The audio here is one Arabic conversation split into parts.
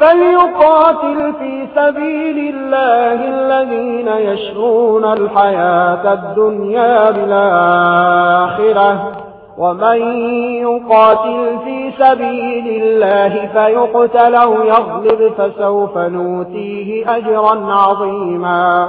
فليقاتل في سبيل الله الذين يشرون الحياة الدنيا بالآخرة ومن يقاتل في سبيل الله فيقتل أو يغلب فسوف نوتيه أجرا عظيما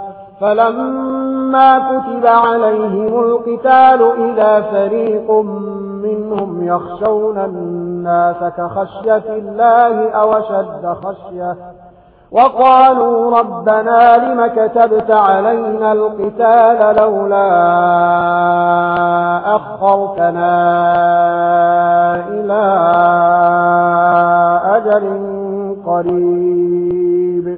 فلما كتب عليهم القتال إذا فريق منهم يخشون الناس كخشية الله أو شد خشية وقالوا ربنا لم كتبت علينا القتال لولا أخرتنا إلى أجل قريب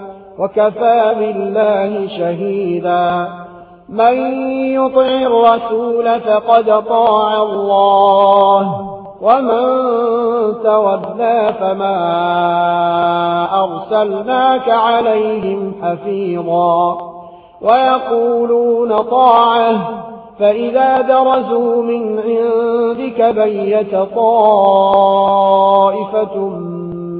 وكفى بالله شهيدا من يطع الرسول فقد طاع الله ومن تولى فما أرسلناك عليهم حفيظا ويقولون طاعه فإذا درزوا من عندك بيت طائفة